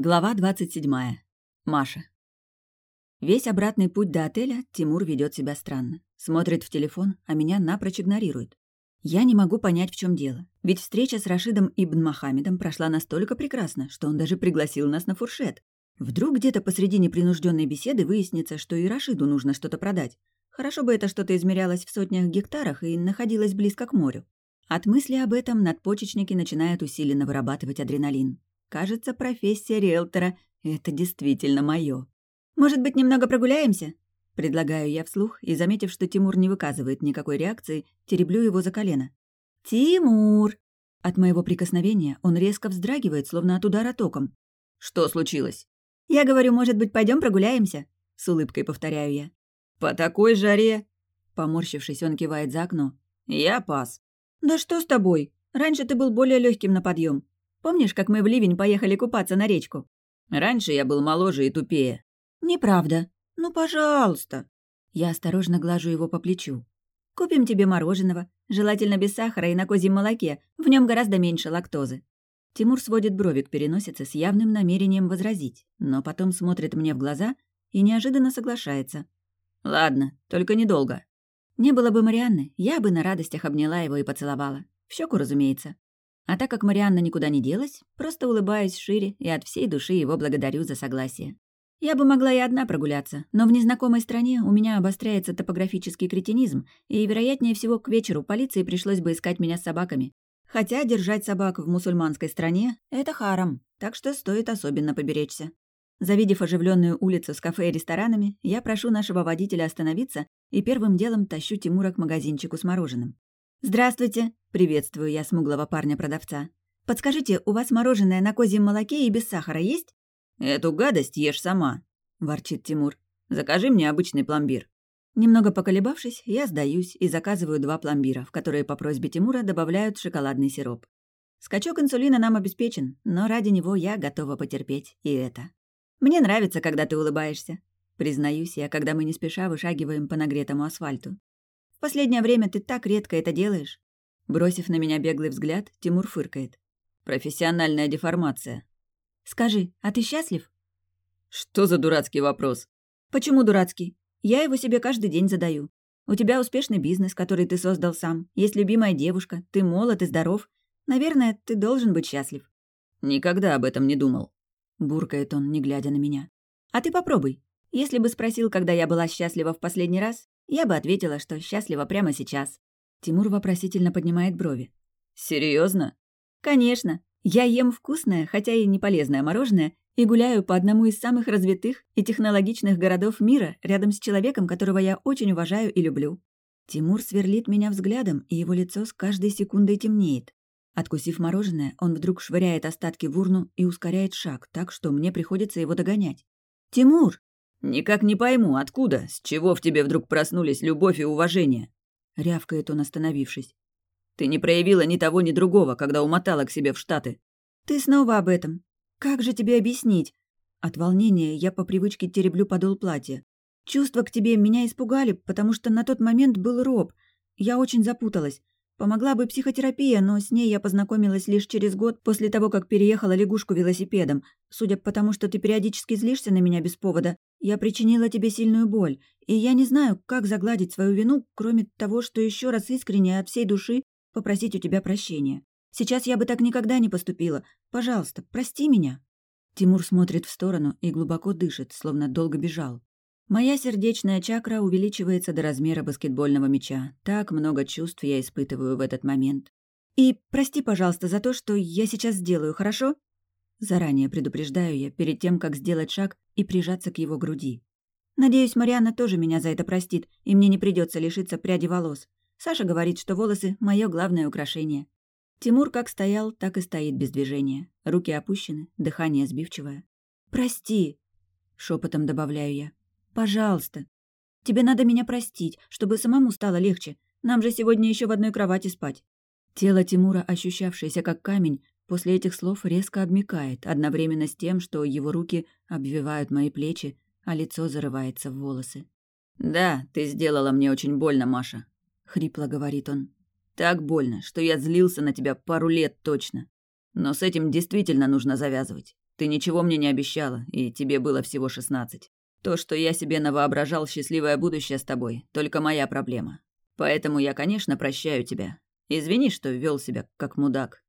Глава 27. Маша. Весь обратный путь до отеля Тимур ведет себя странно. Смотрит в телефон, а меня напрочь игнорирует. Я не могу понять, в чем дело. Ведь встреча с Рашидом Ибн Мохаммедом прошла настолько прекрасно, что он даже пригласил нас на фуршет. Вдруг где-то посреди непринужденной беседы выяснится, что и Рашиду нужно что-то продать. Хорошо бы это что-то измерялось в сотнях гектарах и находилось близко к морю. От мысли об этом надпочечники начинают усиленно вырабатывать адреналин. Кажется, профессия риэлтора — это действительно моё. «Может быть, немного прогуляемся?» Предлагаю я вслух, и, заметив, что Тимур не выказывает никакой реакции, тереблю его за колено. «Тимур!» От моего прикосновения он резко вздрагивает, словно от удара током. «Что случилось?» «Я говорю, может быть, пойдем прогуляемся?» С улыбкой повторяю я. «По такой жаре?» Поморщившись, он кивает за окно. «Я пас». «Да что с тобой? Раньше ты был более легким на подъем. Помнишь, как мы в ливень поехали купаться на речку?» «Раньше я был моложе и тупее». «Неправда. Ну, пожалуйста». Я осторожно глажу его по плечу. «Купим тебе мороженого, желательно без сахара и на козьем молоке, в нем гораздо меньше лактозы». Тимур сводит брови к переносице с явным намерением возразить, но потом смотрит мне в глаза и неожиданно соглашается. «Ладно, только недолго». Не было бы Марианны, я бы на радостях обняла его и поцеловала. В щеку, разумеется. А так как Марианна никуда не делась, просто улыбаюсь шире и от всей души его благодарю за согласие. Я бы могла и одна прогуляться, но в незнакомой стране у меня обостряется топографический кретинизм, и, вероятнее всего, к вечеру полиции пришлось бы искать меня с собаками. Хотя держать собак в мусульманской стране — это харам, так что стоит особенно поберечься. Завидев оживленную улицу с кафе и ресторанами, я прошу нашего водителя остановиться и первым делом тащу Тимура к магазинчику с мороженым. «Здравствуйте!» — приветствую я смуглого парня-продавца. «Подскажите, у вас мороженое на козьем молоке и без сахара есть?» «Эту гадость ешь сама», — ворчит Тимур. «Закажи мне обычный пломбир». Немного поколебавшись, я сдаюсь и заказываю два пломбира, в которые по просьбе Тимура добавляют шоколадный сироп. Скачок инсулина нам обеспечен, но ради него я готова потерпеть и это. Мне нравится, когда ты улыбаешься. Признаюсь я, когда мы не спеша вышагиваем по нагретому асфальту. В последнее время ты так редко это делаешь». Бросив на меня беглый взгляд, Тимур фыркает. «Профессиональная деформация». «Скажи, а ты счастлив?» «Что за дурацкий вопрос?» «Почему дурацкий? Я его себе каждый день задаю. У тебя успешный бизнес, который ты создал сам, есть любимая девушка, ты молод и здоров. Наверное, ты должен быть счастлив». «Никогда об этом не думал», — буркает он, не глядя на меня. «А ты попробуй. Если бы спросил, когда я была счастлива в последний раз, я бы ответила, что счастлива прямо сейчас. Тимур вопросительно поднимает брови. Серьезно? Конечно. Я ем вкусное, хотя и не полезное мороженое, и гуляю по одному из самых развитых и технологичных городов мира рядом с человеком, которого я очень уважаю и люблю. Тимур сверлит меня взглядом, и его лицо с каждой секундой темнеет. Откусив мороженое, он вдруг швыряет остатки в урну и ускоряет шаг, так что мне приходится его догонять. «Тимур!» «Никак не пойму, откуда, с чего в тебе вдруг проснулись любовь и уважение?» — рявкает он, остановившись. «Ты не проявила ни того, ни другого, когда умотала к себе в Штаты». «Ты снова об этом. Как же тебе объяснить?» От волнения я по привычке тереблю подол платья. Чувства к тебе меня испугали, потому что на тот момент был роб. Я очень запуталась. Помогла бы психотерапия, но с ней я познакомилась лишь через год после того, как переехала лягушку велосипедом. Судя по тому, что ты периодически злишься на меня без повода, я причинила тебе сильную боль, и я не знаю, как загладить свою вину, кроме того, что еще раз искренне от всей души попросить у тебя прощения. Сейчас я бы так никогда не поступила. Пожалуйста, прости меня». Тимур смотрит в сторону и глубоко дышит, словно долго бежал. Моя сердечная чакра увеличивается до размера баскетбольного мяча. Так много чувств я испытываю в этот момент. И прости, пожалуйста, за то, что я сейчас сделаю, хорошо? Заранее предупреждаю я, перед тем, как сделать шаг и прижаться к его груди. Надеюсь, Марианна тоже меня за это простит, и мне не придется лишиться пряди волос. Саша говорит, что волосы — мое главное украшение. Тимур как стоял, так и стоит без движения. Руки опущены, дыхание сбивчивое. «Прости!» — шепотом добавляю я. Пожалуйста. Тебе надо меня простить, чтобы самому стало легче. Нам же сегодня еще в одной кровати спать». Тело Тимура, ощущавшееся как камень, после этих слов резко обмикает, одновременно с тем, что его руки обвивают мои плечи, а лицо зарывается в волосы. «Да, ты сделала мне очень больно, Маша», — хрипло говорит он. «Так больно, что я злился на тебя пару лет точно. Но с этим действительно нужно завязывать. Ты ничего мне не обещала, и тебе было всего шестнадцать. То, что я себе навоображал счастливое будущее с тобой, только моя проблема. Поэтому я, конечно, прощаю тебя. Извини, что вел себя как мудак.